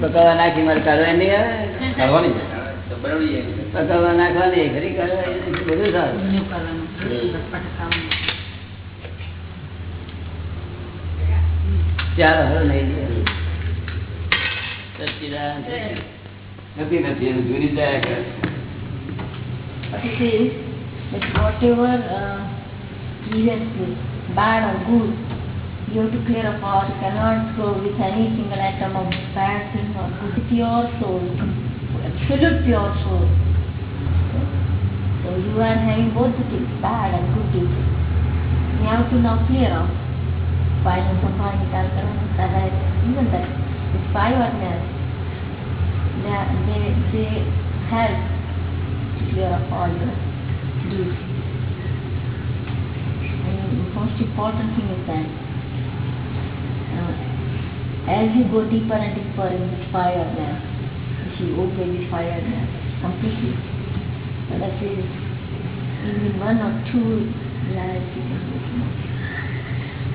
પકાવવા નાખી મારે કરવા નહીં આવે નાખવાની ખરી કાઢવા બધું સારું નથી. નથી જુરી જાય But that whatever uh, previously bad or good, you have to clear up all. You cannot go with any single atom of bad thing or good. Pure soul, absolute pure soul. So you are having both the things, bad and good things. You have to now clear off. Final sampa nikal karana, that even that, these five they, they, they help to clear up all And most important thing is that uh, as you go deeper and deeper in this fire now, if you obey this fire now completely, let us say even one or two lives you can go to.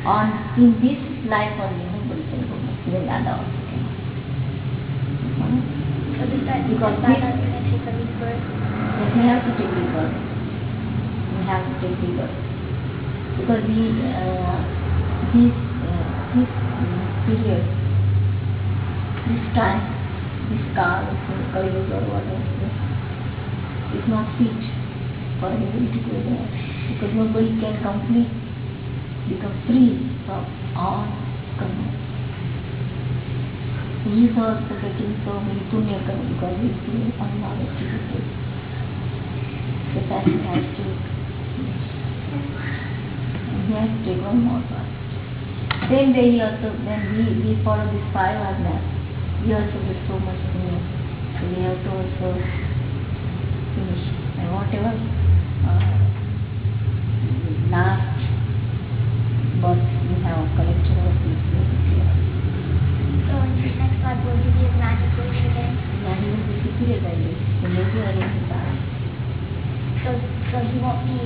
On in this life only nobody can go moksha, even Dada also cannot. So that Because that is going to take rebirth? We have to take. We rebirth. Because we, uh, this, uh, this uh, period, this time, this car, this Kali Yuga or whatever, is not fit for anybody to go there. Because nobody can complete, become free from all karma. He is also so many punya karma because he is doing. The to, he has to take one more path. Same way he also, when we, we follow this five Agnas, we also get so much punya. So we have to also finish. And whatever uh, last birth we have collected our things, we to clear. So in his next life, will be a magic wizard again? Yeah, he will be superior than this. He may be a little bad. So, so he won't be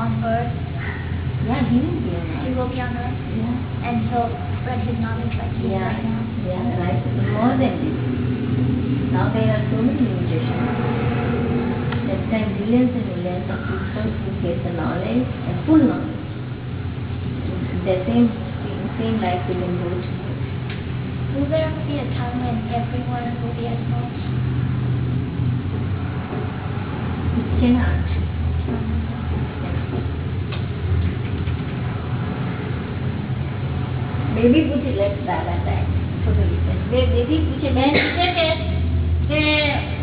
on earth, Yeah, he will be a he will be on earth, Yeah. and he'll spread his knowledge like he is Yeah, right now. yeah, right. More than this. Now there are so many limitations. That time billions and millions of people who get the knowledge and full knowledge. The same same life they can go to. Will there ever be a time when everyone will be as moksha? It cannot. Mm-hmm. Baby પૂછી, લે, દાદા time baby પૂછે, બેન પૂછે કે કે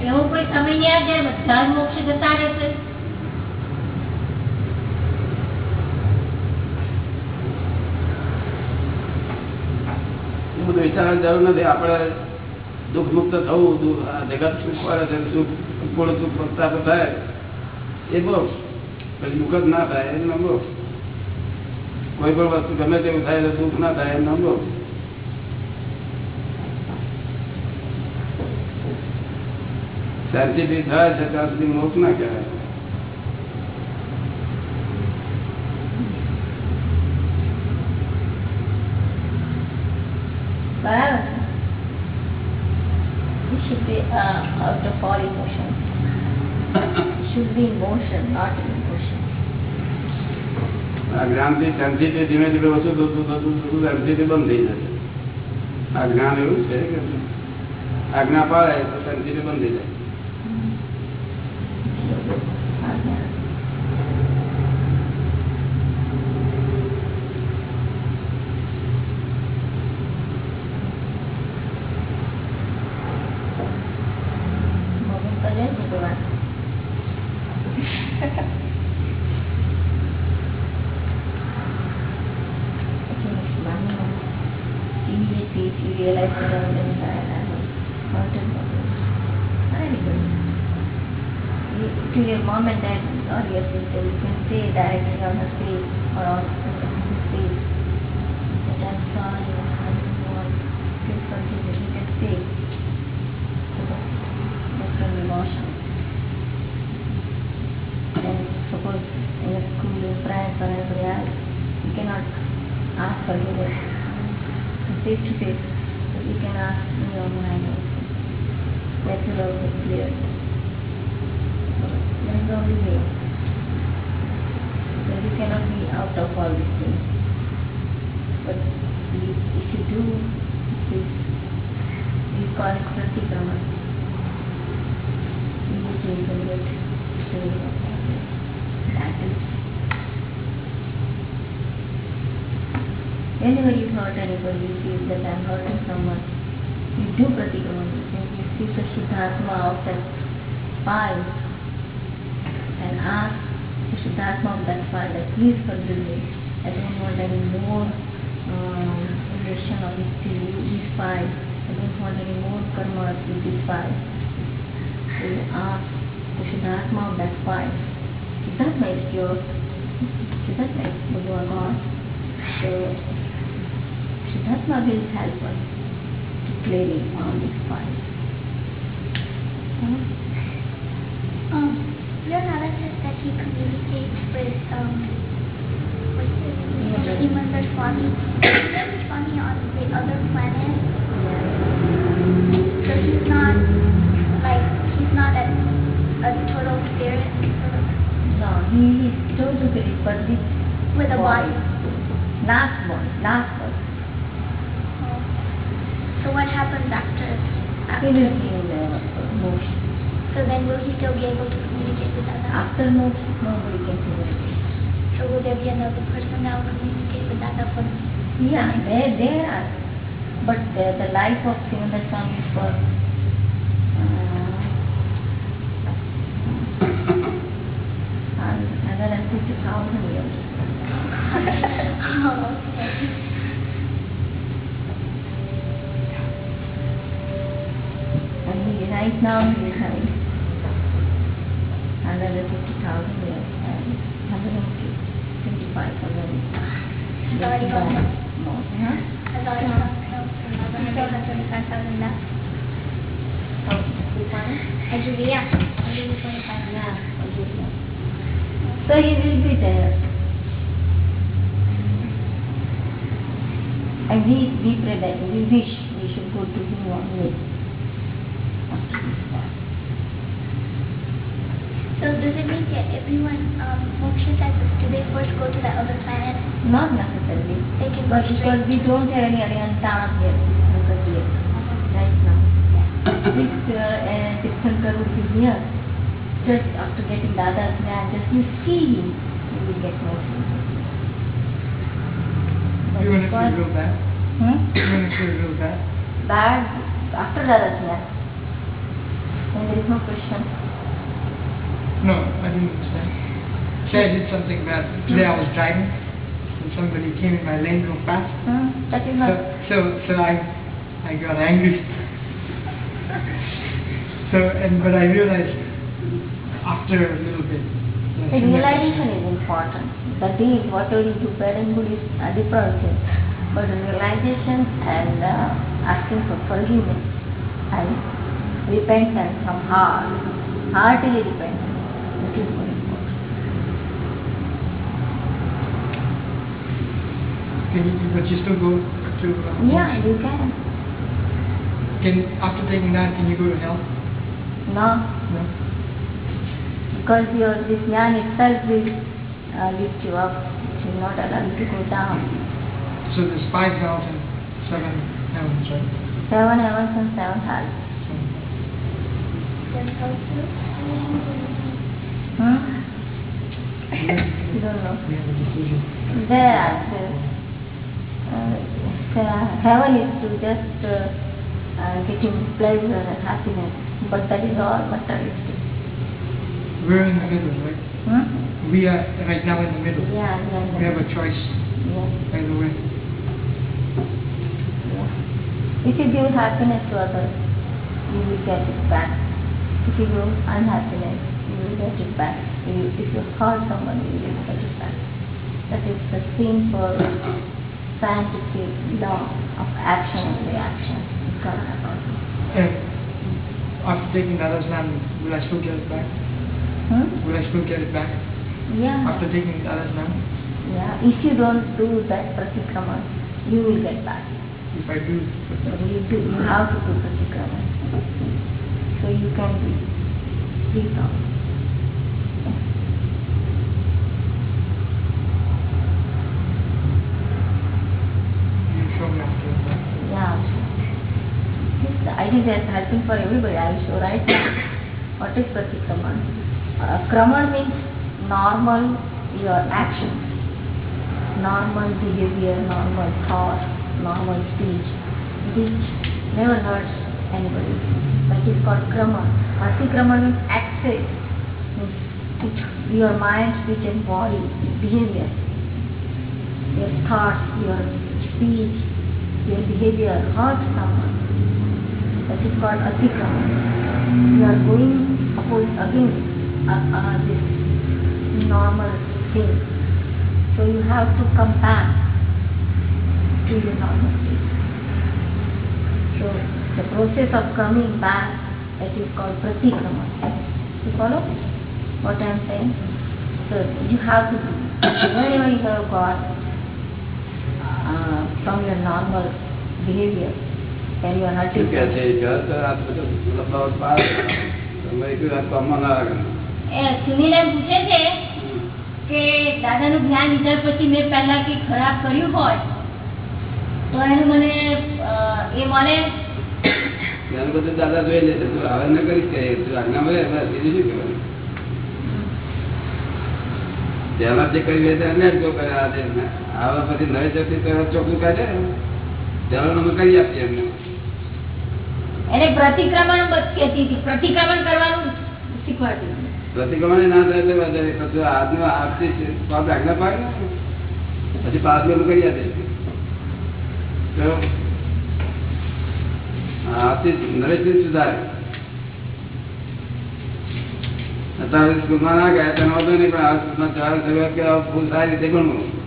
એવો કોઈ સમય આવે જ્યારે બધા મોક્ષ જતા રહેશે? બધું વિચારવાની જરૂર નથી. આપણે દુઃખ મુક્ત થવું જગત સુખ પડે છે, સુખ પૂર્ણ સુખ પ્રાપ્ત થાય, એ બહુ. પછી દુઃખ જ ના થાય, એ મોક્ષ કોઈ પણ વસ્તુ ગમે તેવું થાય તો દુઃખ ના થાય એમ મોક્ષ શાંતિથી થાય છે ત્યાં સુધી મોક્ષ ના કહેવાય બરાબર છે We should be uh, out of all emotions. should be in motion, not in emotion. આ જ્ઞાનથી શાંતિથી ધીમે ધીમે ઓછું થતું થતું થતું શાંતિથી બંધ થઈ જશે. આ જ્ઞાન એવું છે કે આજ્ઞા પાડે તો શાંતિથી બંધ થઈ જાય. You do pratikrama. And you see the Shuddhatma of that file and ask the Shuddhatma of that file that please forgive me. I don't want any more um, relation of to you, this file. I don't want any more karma with this file. So you ask the Shuddhatma of that. Shuddhatma is pure. Shuddhatma is Bhagavan God. So Shuddhatma will help us to clearing all these files. Hmm? Um, Leonardo says that he communicates with um, what's his name? Yeah. Simandhar Swami. Simandhar Swami on the other planet. So he's not like he's not a, a total spirit No, he is total spirit, but this with a body. last one, last one. So what happens after? He After, will be in the moksha. so then will he still be able to communicate with others? After moksha, nobody can communicate. So will there be another person that will communicate with Dada for Yeah, there, there are. But the, the life of Simandhar Swami is for uh, and another 50,000 years. Oh, okay. Now he is having another 50,000 years and 125,000 He's already gone. more. Huh? Has already gone. He still has 25,000 left. Oh, you find? Actually, yeah. I'll give you 25. Yeah, okay. So he will be there. And we, we pray that we wish we should go to him one day. After this fast. So does it mean that everyone, um, Moksha says, do they first go to the other planet? Not necessarily. They can go But because we don't have any Ariantana here, Tirthankar here, right now. If uh, uh, Tirthankar would be here, just after getting Dada's land, just you see him, you will get more But Even if because- you real bad, Hmm? even if you're real bad, Bad after Dada's land. Then there is no question. No, I didn't understand. Say I did something bad. Today I was driving and somebody came in my lane real fast. Hmm? That is So, not. so, so I, I got angry. So, and but I realized after a little bit. The realization is important. The deed, whatever you do, good is a different thing. But the realization and uh, asking for forgiveness and repentance from heart, heartily repentance, that is more important. Can you, but you still go to. Uh, Yeah, you can. Can after taking that, can you go to hell? No, No. because your this jnana itself will uh, lift you up. It will not allow you to go down. So there's five hells and seven heavens, right? Seven heavens and seven hells. Then how don't know. We have a decision. There are the, uh, heaven is to just uh, uh, getting pleasure and happiness, but that is all materialistic. We're in the middle, right? Hmm? We are right now in the middle. Yeah, yeah, We have a choice yeah, either way. yeah. If you give happiness to others, you will get it back. If you give unhappiness, will get it back. You, if you hurt someone, you will get it back. That is the simple scientific law of action and reaction. It's gonna happen. And after taking Dada's name, will I still get it back? Hmm? Will I still get it back Yeah. after taking Dada's name? Yeah. If you don't do that pratikrama, you will get back. If I do, you do, you have to do Pratikrama. So you can be free from. you show me after that. Yeah. This, I think that's helping for everybody. I will show right. What is Pratikraman? Uh, Kraman means normal your actions, normal behavior, normal thought, normal speech, which never hurts anybody. That is called Kraman. Atikraman means excess, means your mind, speech and body, behavior, your thoughts, your speech, your behavior hurts someone. That is called atikraman. You are going against uh, uh, this normal thing. So you have to come back to your normal state. So the process of coming back, that is called pratikraman. You follow what I am saying? So you have to do. Whenever you have got uh, from your normal behavior, શું કહે. છે આ બધું લફડાવટ પાર તમે કીધું આ કામમાં ના લાગે એ પૂછે છે કે દાદાનું ધ્યાન લીધા પછી મેં પહેલા કંઈ ખરાબ કર્યું હોય? તો એનું મને એ મળે એનું બધું દાદા જોઈ લેશે તું હવે ન કરીશ કે તું આજ્ઞા મળે બસ બીજું શું કહેવાનું પહેલા જે કર્યું તો એને જ કરે આજે હવે પછી નવી જતી તો ચોખ્ખું કાઢે પહેલા અમે કરી આપીએ એમને? એને પ્રતિક્રમણ કહેતી હતી. પ્રતિક્રમણ કરવાનું શીખવાડતી પ્રતિક્રમણ ના થાય તો વધારે પછી આજનો જ પાપ આજ્ઞા પાડે પછી પાછું એમ કરી આપે તો આજથી નરેશથી સુધારે. અત્યારે સ્કૂલમાં ના ગયા તેનો વાંધો નહીં, પણ આ સ્કૂલમાં ચાર શરૂઆત કે ફૂલ સારી રીતે ભણવું.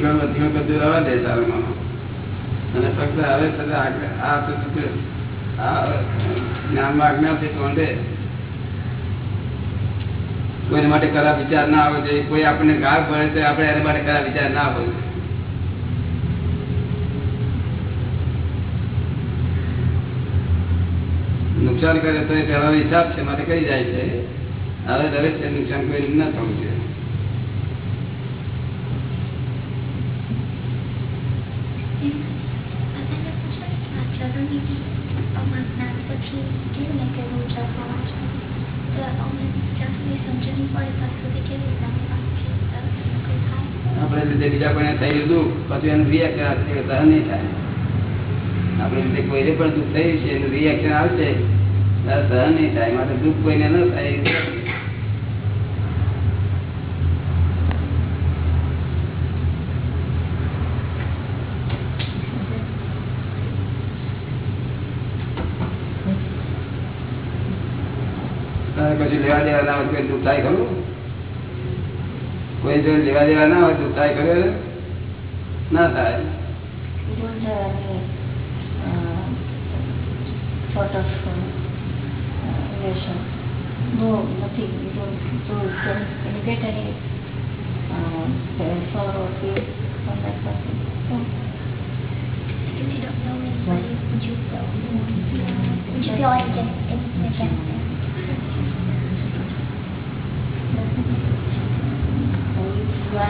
પ્રતિક્રમણ પ્રતિક્રમણ કરતું રવા દે સારામાં અને ફક્ત હવે તે આ જ્ઞાનમાં આજ્ઞાથી માટે કરા વિચાર ના આવે જોઈએ. કોઈ આપણને ગાળ પડે તો આપણે એના માટે કરા વિચાર ના આવે નુકસાન કરે તો એ પહેલાનો હિસાબ છે માટે કઈ જાય છે? હવે દરેક નુકસાન કોઈ ના થવું છે દાદાને પૂછો ને કે આ ચરણની અમાર જ્ઞાન પછી કેવું ને કે રોજ આપવા વાંચવા તો અમને જ્યાં સુધી સમજણ પડે ત્યાં સુધી કેવી રીતે અમે વાંચીએ તરત કંઈ થાય આપણે લીધે બીજા કોઈને થયેલું દુઃખ, પછી એનું રિએક્શન સહન નહીં થાય. આપણે રીતે કોઈને પણ દુઃખ થયું છે, એનું રિએક્શન આવશે સહન નહીં થાય. માટે દુઃખ કોઈને ન થાય. પછી લેવા દેવાના વખતે દુઃખ થાય ખરું? કોઈ જો લેવા દેવા ના હોય દુઃખ થાય ખરું ના થાય You don't have any uh, sort of uh, uh, relation. No, nothing. You don't. So can, can you get any uh, sorrow or fear from that person? No. If you don't know anybody, would you feel, would you feel like it, it's અત્યાર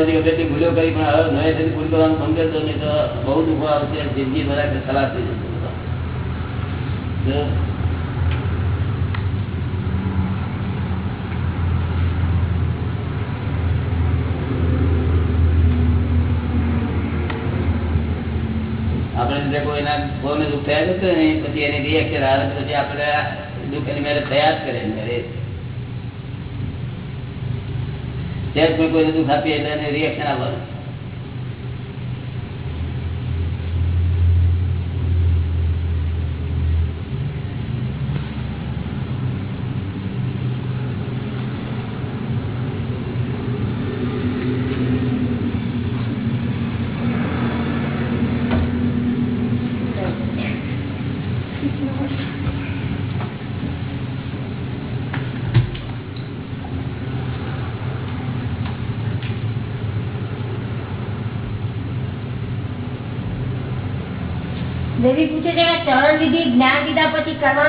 સુધી કેટલી ભૂલો કરી, પણ હવે નવે ભૂલ કરવાનું બંધ કરી નહીં તો બહુ દુઃખ આવશે, જિંદગી બરાબર ખરાબ થઈ જશે બધા. જો આપણે લીધે કોઈના કોઈને દુઃખ થયા જતું ને, પછી એની રિએક્શન આવે પછી આપણે દુઃખ એની મેરે થયા જ કરે મેરે જ્યારે કોઈ કોઈને દુઃખ આપીએ એટલે એને રિએક્શન આવવાનું.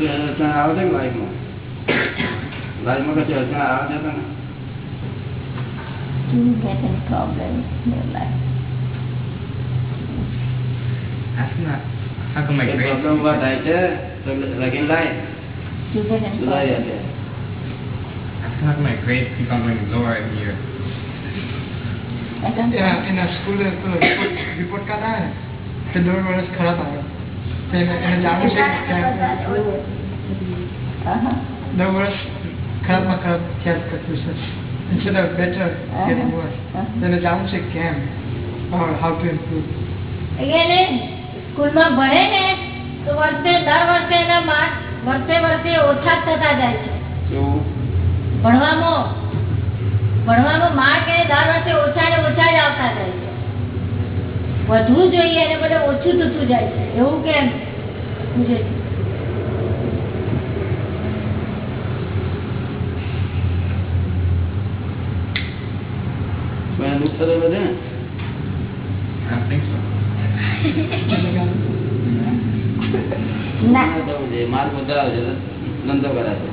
કશું અડચણ આવે છે કે લાઈફમાં લાઈફમાં કશું અડચણ આવે છે તને you get any problem in your life. Ask him that. How come my A grades? Problem ઉભા થાય છે તો લગીન લાય You get any સુધારી problem. આપે Ask him how come my grades keep on going lower every year. I don't Yeah, એના સ્કૂલે પેલો રિપોર્ટ રિપોર્ટ કાર્ડ આવે ને તે દર વર્ષ ખરાબ આવે તો નવ ઓછા થતા જાય છે. ભણવામાં ભણવામાં માર્ક એ દર વર્ષે ઓછા ઓછા જ આવતા જાય છે. વધુ જોઈએ એને બધે ઓછું થતું જાય છે. એવું કેમ? દુઃખ થતો બધે ને? માર્ગ બધા આવશે ધંધો કરાશે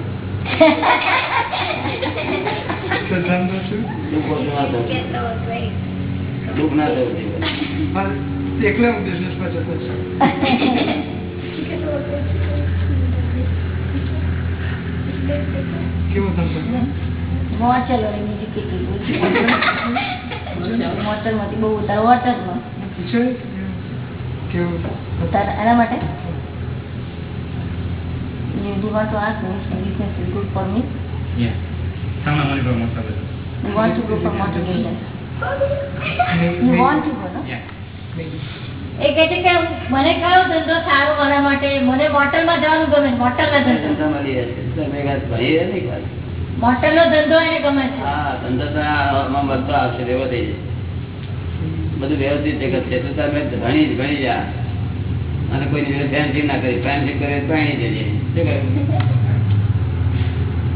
દુઃખ ના થવું એકલા હું બિઝનેસમાં જતો છું. કેવો ધંધો મોચલ હોય બીજું કેટલું મોચલ માંથી બહુ ઉતાર વોટરમાં પૂછો કેવું ઉતાર એના માટે You do want to ask me if business is good for me? Yeah. Tell him I want to go to most of it. You want to go for motor business? You want to go, no? Yeah. એ કહે છે કે મને કયો ધંધો સારો મારા માટે? મને મોટલમાં જવાનું ગમે ધંધો. મોટર ભણીએ નહીં કાંઈ. મોટલનો ધંધો એને ગમે છે. હા ધંધો બધો આવશે એવો થઈ બધું વ્યવસ્થિત જગત છે. તો તમે ભણી જ ભણી જા. અને કોઈ ફેન્સી ના કરી ફેન્સી કરે તો પાણી જઈએ શું કરે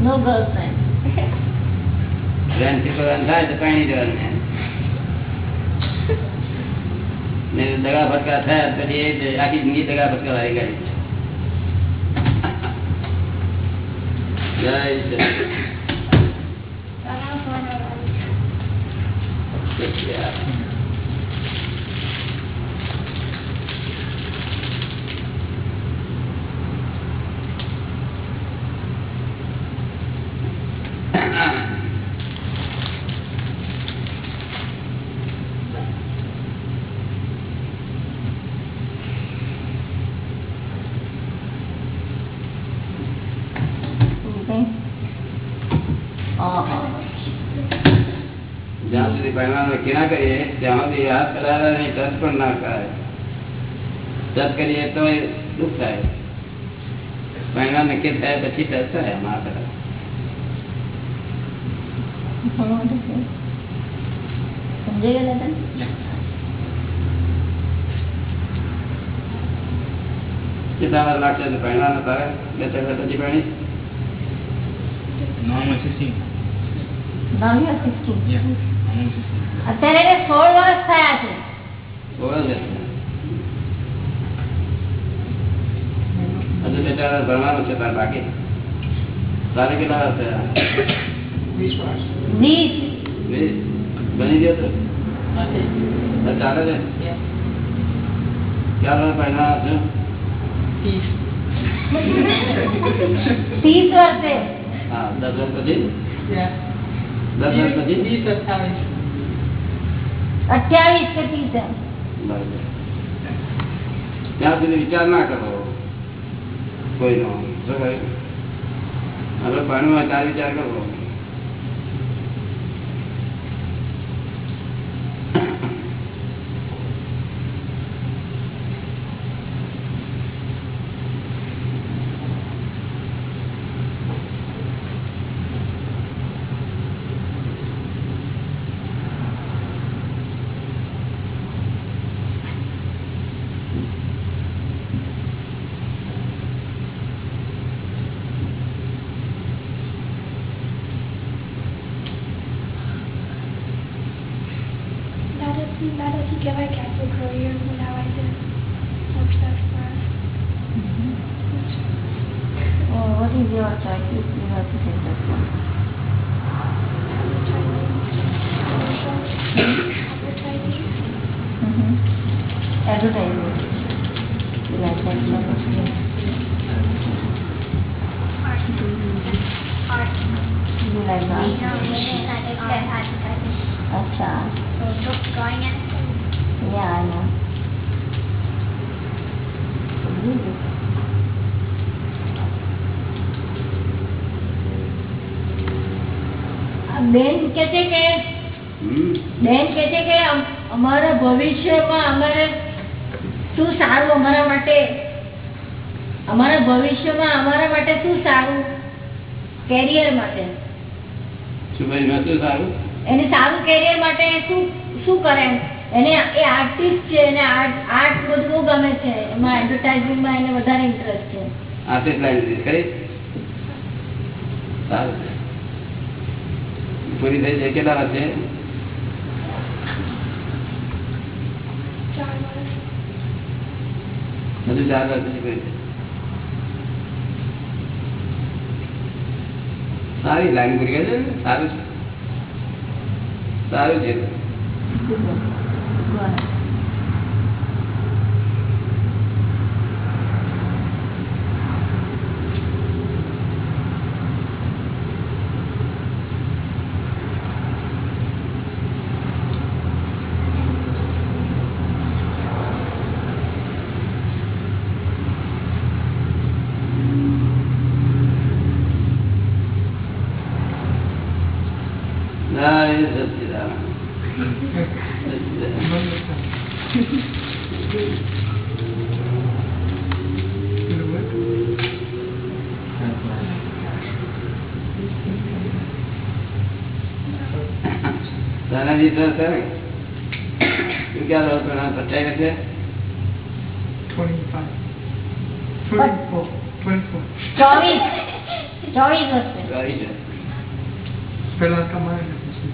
નો ગર્લફ્રેન્ડ ફેન્સી કરવાનું થાય તો પાણી જવાનું ને ને દગા ફટકા થયા પછી એ જ આખી જિંદગી દગા ફટકા વાળી ગાડી જય સુધી પરિણામ નક્કી ના કરીએ ત્યાં સુધી હાથ કરાવે નહીં ટચ પણ ના કરાય ટચ કરીએ તો એ દુઃખ થાય પરિણામ નક્કી થાય પછી ટચ થાય ના કરાય સમજાઈ ગયા તને Yeah. કેટલા વાર લાગશે તો પરિણામ તારે બે ત્રણ વાર પછી પરિણી No, I'm only 16. Now you are 16. Yeah. I'm only 16. અત્યારે એને સોળ વર્ષ થયા છે બોલો ને. હજુ બે ચાર વાર ભણવાનું છે તારે બાકી તારે કેટલા વાર થયા વીસ વર્ષ વીસ વીસ બની ગયો તો નથી. આ ચાલે છે ચાલો પહેલા છો ત્રીસ ત્રીસ વર્ષે હા દસ વર્ષ પછી Yeah. દસ વર્ષ પછી ત્રીસ અઠ્ઠાવીસ અઠ્યાવીસ કે ત્રીસ ત્યાં સુધી વિચાર ના કરો. કોઈનો હવે ભણવું ત્યારે વિચાર કરવો દાદાજી દાદાજી કહેવાય કે આપણું career બનાવાય છે success for us. Oh, what is your choices? You have to say that one. Advertising. Mhm. Advertising. You like that one? Okay. Art. You like that? advertising. Acha. So drawing and Yeah, I know. Really? આ બેન કે છે કે હમ બેન કે છે કે અમ- અમારા ભવિષ્યમાં અમારે શું સારું અમારા માટે અમારા ભવિષ્યમાં અમારા માટે શું સારું કેરિયર માટે. શું ભાઈ શું સારું? એને સારું કેરિયર માટે શું શું કરે? એને એ આર્ટિસ્ટ છે એને આર્ટ આર્ટ બધું બહુ ગમે છે. એમાં એડવર્ટાઇઝિંગમાં એને વધારે ઇન્ટરેસ્ટ છે. આર્ટિસ્ટ લાઈન લીધી ખરી? સારું છે. પૂરી થઈ જાય કેટલા વર્ષે બધું ચાર પછી પૂરી સારી લાઈન કરી છે? સારું છે સારું છે તને વિશ્વાસ છે ને તું ક્યાં રહો છો પચાઈ છે 25. 24. 24. ચોવીસ ચોવીસ વર્ષે કરી છે પહેલા કમાય ને પછી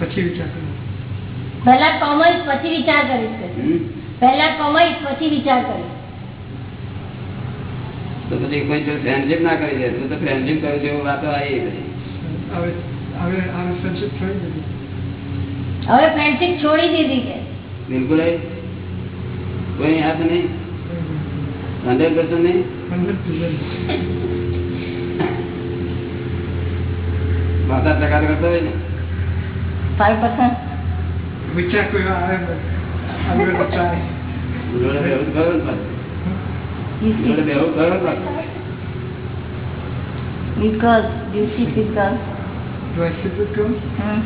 પછી વિચાર કરો પહેલા કમાઈશ પછી વિચાર કરીશ કે હમ? પહેલા કમાઈશ પછી વિચાર કરીશ તો પછી કોઈ જો ફ્રેન્ડશીપ ના કરી દે તું તો ફ્રેન્ડશીપ કરું છું એવું વાતો આવી બધી હવે હવે હવે ફ્રેન્ડશિપ છોડી દીધી હવે ફ્રેન્ડશીપ છોડી દીધી કે બિલકુલ એ કોઈ હાથ નહીં હંડ્રેડ પર્સન્ટ નહીં હંડ્રેડ પર્સન્ટ માતા ટકા કરતો હોય ને ફાઈવ પર્સન્ટ વિચાર કર્યો આવે બસ I'm gonna try. જોડે બેહવું જ ખરું ને પાછું. જોડે બેહવું ખરું ને પાછું. with girls do you sit with girls Do I sit with girls? હમ.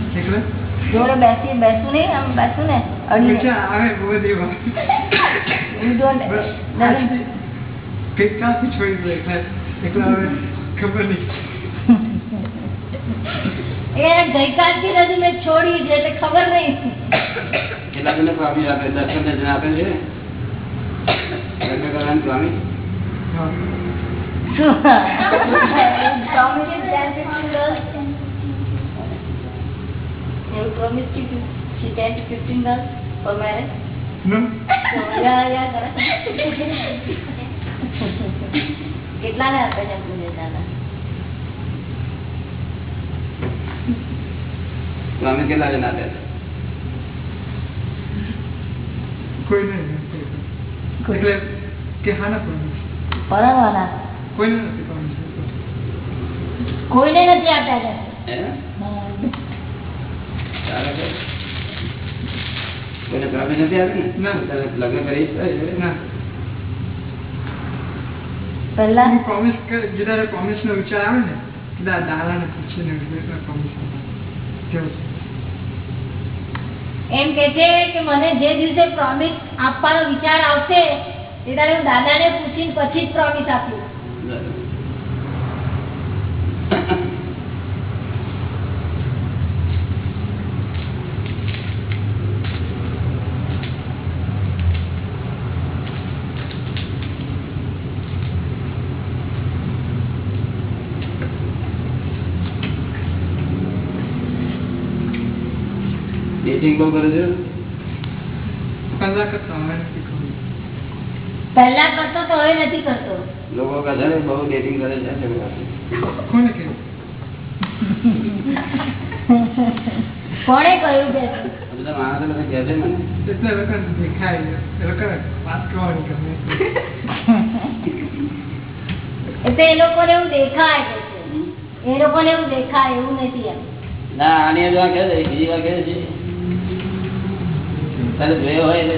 એકલા જોડે બેસી બેસું નહીં આમ બેસું ને અડીને વિચાર આવે બહુ બધી વાર you don't But આજથી ગઈકાલથી છોડી દો એકલા એકલા હવે ખબર નહીં એ ગઈકાલથી જ હજુ મેં છોડી છે એટલે ખબર નહીં કેટલા જણને પ્રોમિસ આપે દસ પંદર જણ આપે છે લગ્ન કરવાની you promise to give she 10 to 15 girls for marriage No? so yeah yeah કરે કેટલાને આપે છે પૂજે દાદા પ્રોમિસ કેટલા જણ આપે છે કોઈ નહીં એટલે કે હાના પ્રોમિસ પરણવાના કોઈને નથી પ્રોમિસ કોઈને નથી આપ્યા કે નથી લગ્ન પ્રોમિસ જયારે પ્રોમિસ નો. વિચાર આવે ને દાદાને પૂછીને પ્રોમિસ એમ કે છે કે મને જે દિવસે પ્રોમિસ આપવાનો વિચાર આવશે તે તારે હું દાદાને પૂછીને પછી જ પ્રોમિસ આપીશ. ડેટિંગ બહુ કરે છે? પહેલા કરતા હવે નથી ખબર પહેલા કરતો તો હવે નથી કરતો. લોકો કહે છે ને બહુ ડેટિંગ કરે છે કોને કેવું કોણે કહ્યું કે બધા માણસો બધા કહે છે મને એટલે એ દેખાય એ લોકોને વાત કરવાની ગમે એટલે એ લોકોને એવું દેખાય એ લોકોને એવું દેખાય એવું નથી ના આની બીજી વાર કહે છે. તને જોયો હોય એટલે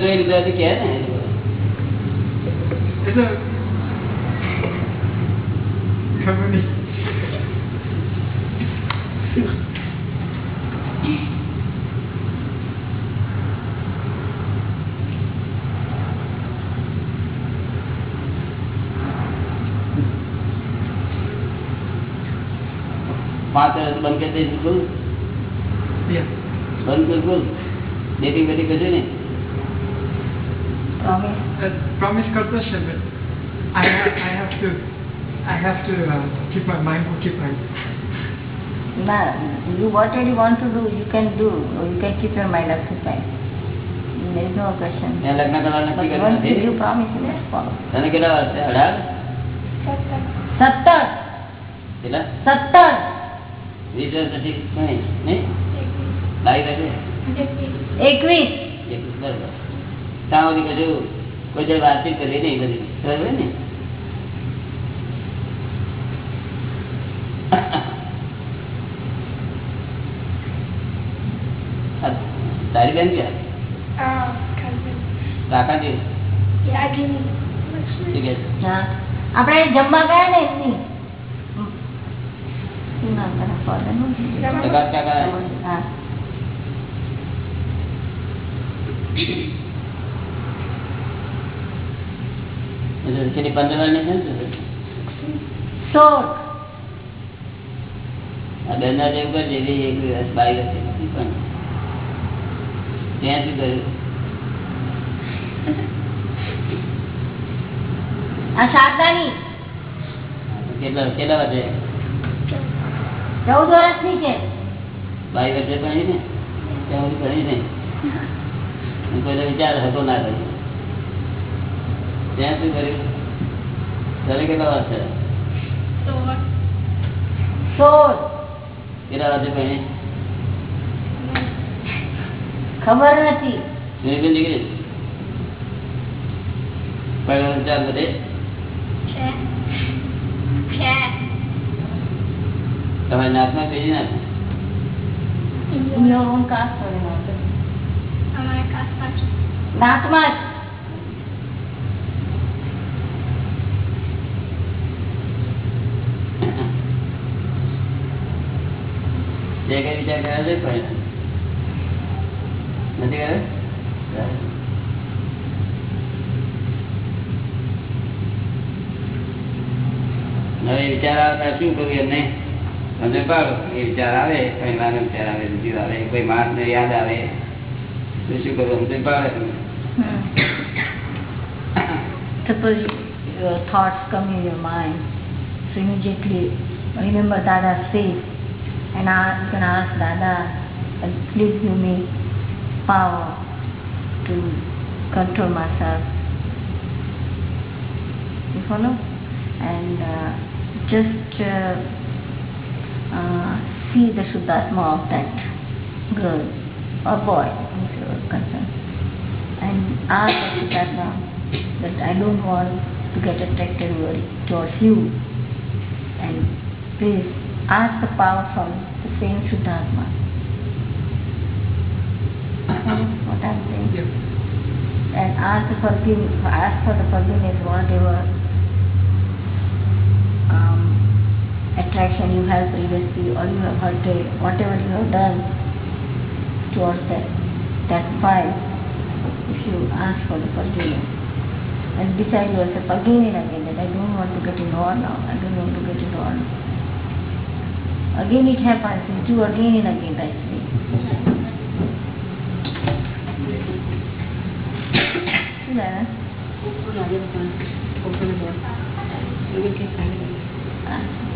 જોઈ લીધા કે ને ખબર નહીં. પાંચ વર્ષ બંધ કરી દઈશ બિલકુલ Yeah. બંધ બિલકુલ ડેટિંગ બેટિંગ કશું નહીં promise. પ્રોમિસ કરતો છે but I have, I have to I have to uh, keep my mind occupied. Now, you whatever you want to do, you can do, or you can keep your mind occupied. There is no question. ત્યાં લગ્ન કરવાનું But નક્કી કર્યું once you નથી give promise, you must follow. તને કેટલા વર્ષ છે અઢાર સત્તર કેટલા સત્તર વીસ વર્ષ નહીં? નહીં એકવીસ. એકવીસ બરોબર. ત્યાં સુધી કશું કોઈ જોડે વાતચીત કરી નહીં બધી. બરાબર ને? તારી બેન ક્યાં? કાકાજી? શું કે છે? હા. આપણે જમવા ગયા ને એમની? પંદરની છે આ બેન જેવું કરી દીધી એક દિવસ બાઈ હશે પણ ત્યાં શું કર્યું આ સાદાની કેટલા કેટલા વાગે? ચૌદ વર્ષની છે બાવીસ વર્ષે ભણી ને ત્યાં સુધી ભણી નહીં અને કોઈનો વિચાર હતો ના કર્યો ત્યાં શું કર્યું તને કેટલા વર્ષ છે સોળ કેટલા વર્ષે ભણી ખબર નથી સુનીબેન દીકરી પહેલો વિચાર બધે અમારા કાસ્ટમાં જ નાતમાં જ જે કઈ વિચાર કર્યો છે પણ નથી કર્યો હવે વિચાર આવે ત્યારે શું કરવું એમને સમજ પાડો એ વિચાર આવે કઈ વાર વિચાર આવે બીજું આવે કોઈ માણસ ને યાદ આવે તો શું કરવું સમજ પાડે તમે. Hmm. Suppose your thoughts come in your mind, so immediately remember Dada's face and ask, you can ask Dada, uh, please give me power to control myself. You follow? And uh, just uh, uh, see the Shuddhatma of that girl or boy, if you are concerned, and ask the Shuddhatma that I don't want to get attracted towards you, and please ask the power from the same Shuddhatma. What I'm saying? Yeah. and ask the forgive, ask for the forgiveness whatever um, attraction you have previously or you have hurt it, whatever you have done towards that, that file, if you ask for the forgiveness. And decide yourself again and again that I don't want to get involved now, I don't want to get involved. Again it happens, you do again and again that way. Yeah. Open other one. Open the door. You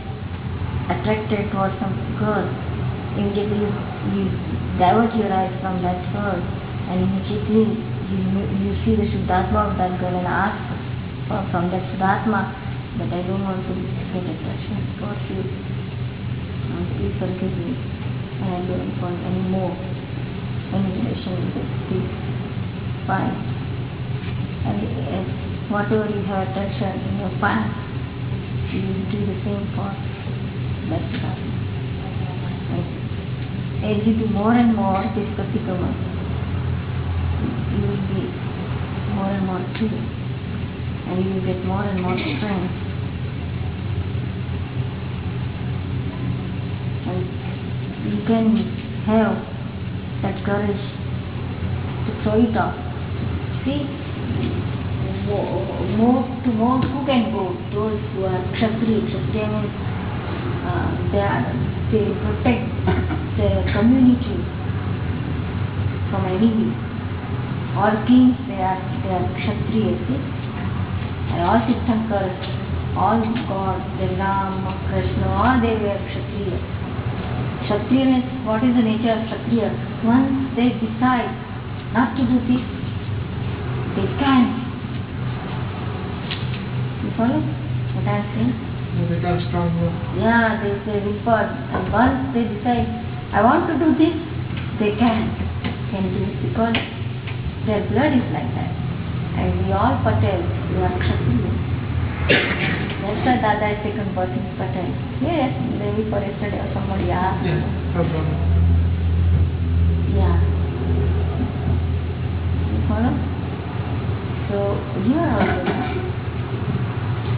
attracted towards some girl. Immediately you, divert your eyes from that girl and immediately you, you see the Shuddhatma of that girl and ask for, from that Shuddhatma that I don't want to get attraction towards you. And please forgive me. And I don't want any more any relation with this file. And whatever you have attraction in your past, you do the same for as you do more and more this pratikraman, you will be more and more free and you will get more and more strength. And you can have that courage to throw it off. See, mo- more to more who can go? Those who are Kshatriya. Kshatriya means Uh, they are they protect their community from enemies. All kings they are they are Kshatriya. See, and all Tirthankars, all gods, the Rama, Krishna, all they were Kshatriya. Kshatriya means what is the nature of Kshatriya? Once they decide not to do this, they can. You follow what I am saying? They become stronger. Yeah, they say report. And once they decide, I want to do this, they can. Can do it because their blood is like that. And we all Patels, we are Kshatriya. That's why Dada is second person Patel. Yes, maybe for yesterday or somebody asked. Yeah, no problem. Yeah. You follow? So you are also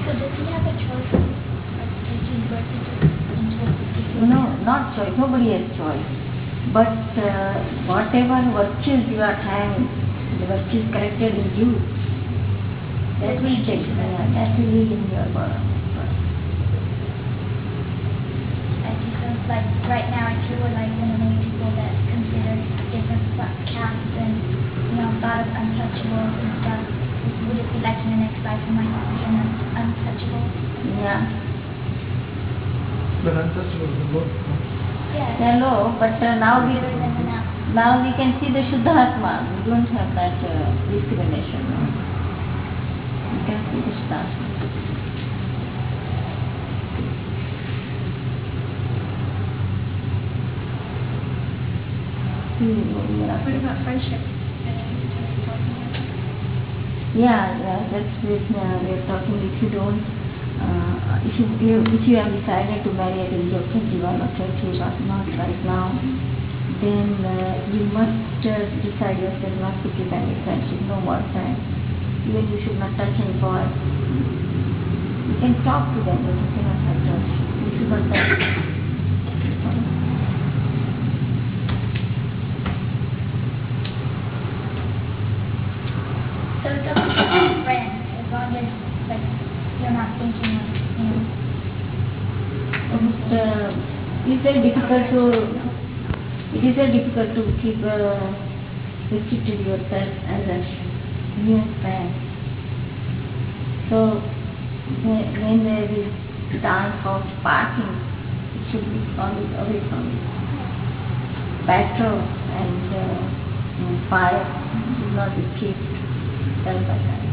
So does he have a choice of of taking birth into, into particular No, not choice. Nobody has choice. But uh, whatever virtues you are having, the virtues corrected in you, that will take, uh, that will lead in your. I. So like right now, you were like one of those people that considered different castes and you know thought of untouchables and stuff, would it be like in the next life you might be untouchable? Yeah. But untouchable is the book. Yeah. Hello, but uh, now we now. we can see the Shuddhatma. We don't have that uh, discrimination. No? We can see the Shuddhatma. What about friendship? Yeah, yeah, that's this, uh, we're talking if you don't, if you, you, if you have decided to marry at the age of 21 or 30, but not right now, then uh, you must uh, decide yourself not to keep any friendship, no more friends. Even you should not touch any boy. You can talk to them, but you cannot touch. You should not touch. So it doesn't have to be friends as long as like you're not thinking of you know. But, uh, it's very difficult to It is very difficult to keep uh, restricted yourself as a new man. So when there is dance of parking, it should be always away from. Petrol and uh, fire should not be kept side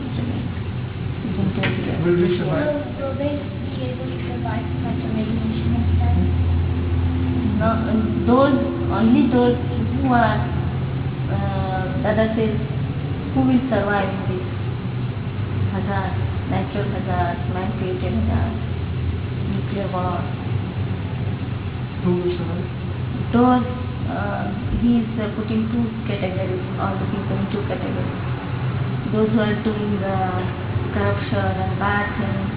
Will we survive? Will, will they be able to survive such a radiation and? No, uh, those only those who are uh, Dada says who will survive this hazard, natural hazard, man-created hazard, nuclear war. Who will survive? Those uh, he is uh, putting two categories, all the people in two categories. Those who are doing uh, and bad things,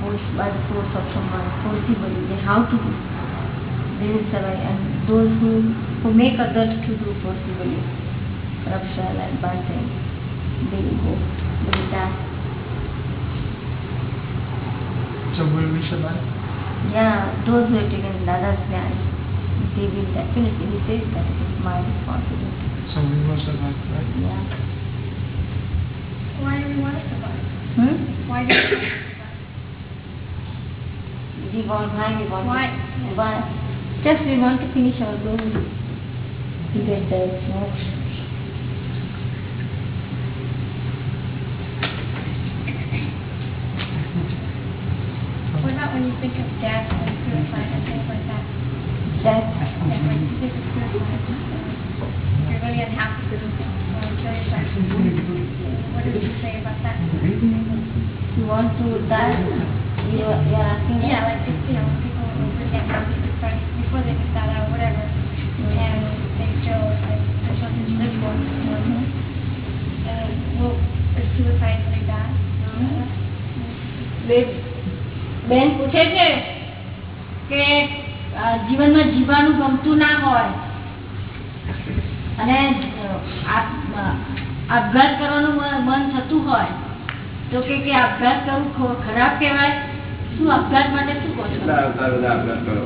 forced by the force of someone, forcibly, they how to do, they will survive. And those who, who make others to do forcibly, corruption and bad things, they will go, they will die. So will we survive? Yeah, those who have taken Dada's stand, they will definitely, he says that it is my responsibility. So we will survive, right? Yeah. Why do we want to survive? Hmm? Why do we want to survive? We want, why we want Why? to, why? Just we want to finish our goal. To get the moksha. What about when you think of death and suicide and things like that? That, Yeah, when you think of suicide, want to die, you you are asking that? Yeah, like if, you know, people unhappy because before they get that out or whatever, and they feel like there's nothing to live for, you know. mm -hmm. Uh, well, is suicide really bad? Mm -hmm. બેન પૂછે છે કે જીવનમાં જીવવાનું ગમતું ના હોય અને આપઘાત કરવાનું મન થતું હોય તો કે કે આપઘાત કરવું ખ- ખરાબ કહેવાય શું આપઘાત માટે શું કહો છો કેટલા અવતાર બધા આપઘાત કરો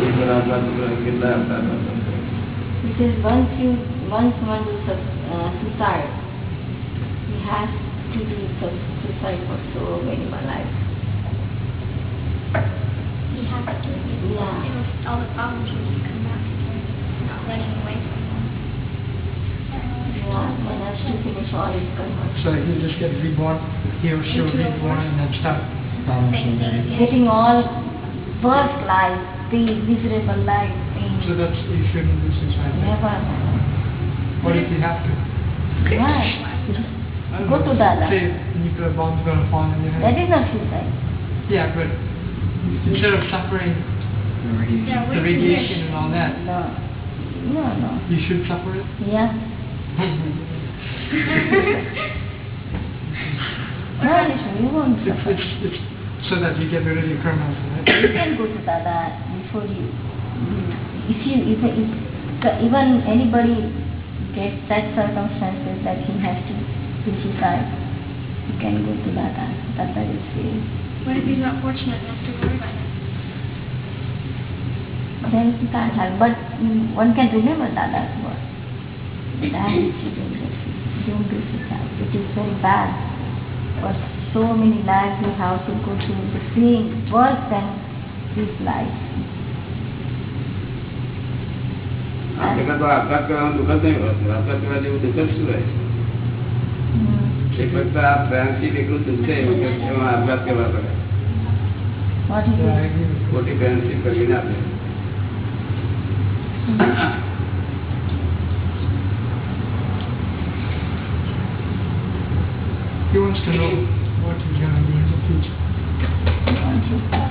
એક વાર આપઘાત કરો, કેટલા અવતાર કરો? He says once you once one do su- uh, suicide, he has to do su- suicide for so many more lives. He has to. Yeah. It'll, all the problems will just come back again. Not running away from them. Yeah, one has to finish all his karma. So he just get reborn, he or she will Into a reborn and then start. Same thing again. Getting all worst life, pain, miserable life, pain. So that's, you shouldn't do suicide. Never. What if you have to? Why? Go to Dada. Say nuclear bomb's gonna fall on your That head. is not suicide. Yeah, but instead of suffering The radiation. Yeah, the what if you radiation and all that, No. No, no. you should suffer it? Yeah. No, won't It's, suffer. it's, it's so that you get rid of your karma, right? you can go to Dada before you, if you, if, if even anybody gets that circumstances that he has to do suicide, you can go to Dada. Dada will say, What if he's not fortunate enough to worry about it? then you can't have, but mm, one can remember Dada's word. That is you don't get suicide, don't do suicide. It is very bad. For so many lives you have to go through the same, worse than this life. આ એટલે તો આપઘાત કરવાનું દુઃખ જ નહીં હોતું આપઘાત કરવા જેવું દુઃખ જ શું હોય હમ. એક વખત આ ફ્રાન્સી એટલું દુઃખ છે એવું કે એમાં આપઘાત કરવા પડે What is Yeah, I it? agree with ખોટી ફ્રેન્ડશીપ કરીને આપે He wants to know what is going to be in the future. What is that?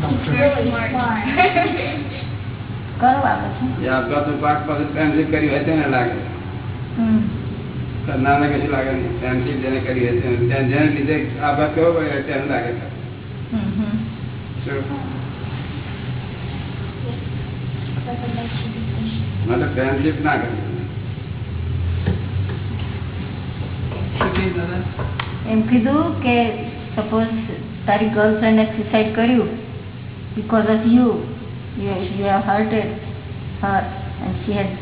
Doctor. કરવા આવે છે જે આપઘાતનો પાક પાસે ફ્રેન્ડશીપ કરી હોય તેને લાગે હમ. કરનારને કશું લાગે નહીં ફ્રેન્ડશીપ જેને કરી હોય તેને ત્યાં જેને લીધે આપઘાત કરવો પડે તેને લાગે હમ હમ. શું? But એમ કીધું કે સપોઝ તારી ગર્લફ્રેન્ડે સુસાઇડ કર્યું because of you you you have hurted her and she head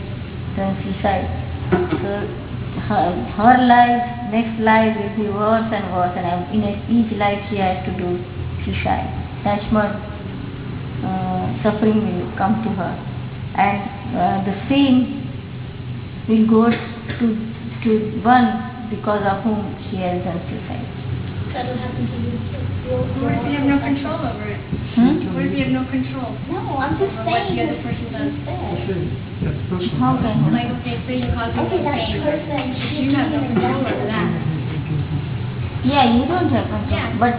done suicide so her, her life, next life will be worse and worse, and in each life she has to do suicide. That much uh, suffering will come to her, and uh, the same will go to to one because of whom she has done suicide. That'll happen to you too. What if you have no control over it? Hmm? What if you have no control? No, I'm just Over what saying the other person does. bad. That's personal. How can Like, okay, say you cause Okay, that pain. person, she You have no control over that. Yeah, you don't have control. Yeah. But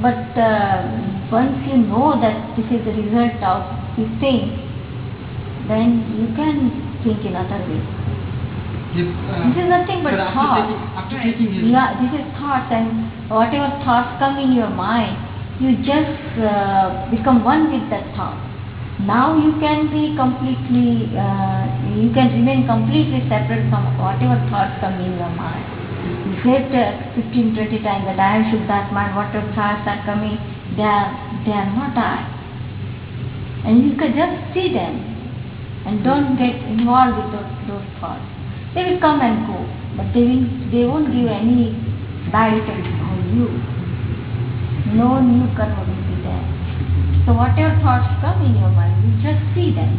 but uh, once you know that this is the result of this thing, then you can think in other way. If, uh, This is nothing but after thought. taking, after taking his Yeah, this is thoughts and whatever thoughts come in your mind, you just uh, become one with that thought. Now you can be completely, uh, you can remain completely separate from whatever thoughts come in your mind. You said uh, 15, 20 times that I am Shuddhatma and whatever thoughts are coming, they are, they are not I. And you can just see them and don't get involved with those, those thoughts. They will come and go, but they will they won't give any bad effect on you. No new karma will be there. So whatever thoughts come in your mind, you just see them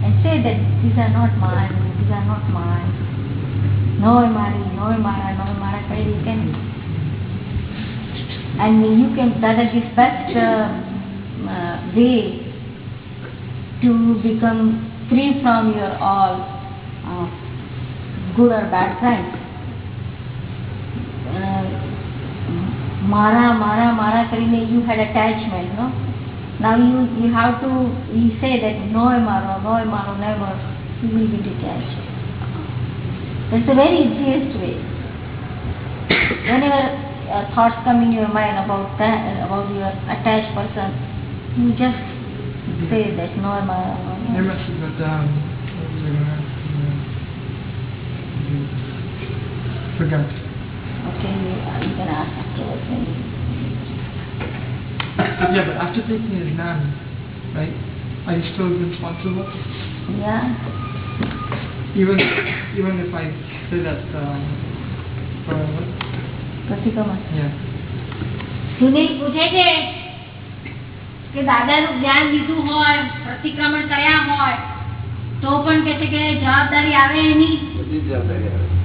and say that these are not mine, these are not mine. No mari, no mara, no mara, kari, you can and you can that is the best uh, uh, way to become free from your all good or bad friend, Mara, Mara, Mara Karine, you had attachment, no? Now you, you have to you say that no Maro, no Maro, never. You will be detached. That's the very easiest way. Whenever uh, thoughts come in your mind about that, about your attached person, you just say that no Maro. No. There What was I going to ask? you? Forgot. Okay, you, uh, you can ask afterwards. when you- Yeah, but after taking his nan, right, are you still responsible? Yeah. Even even if I say that, um, for what? પ્રતિક્રમણ Yeah. Sunil પૂછે છે કે દાદાનું જ્ઞાન લીધું હોય પ્રતિક્રમણ કર્યા હોય તો પણ કે છે કે જવાબદારી આવે એની બધી જ જવાબદારી આવે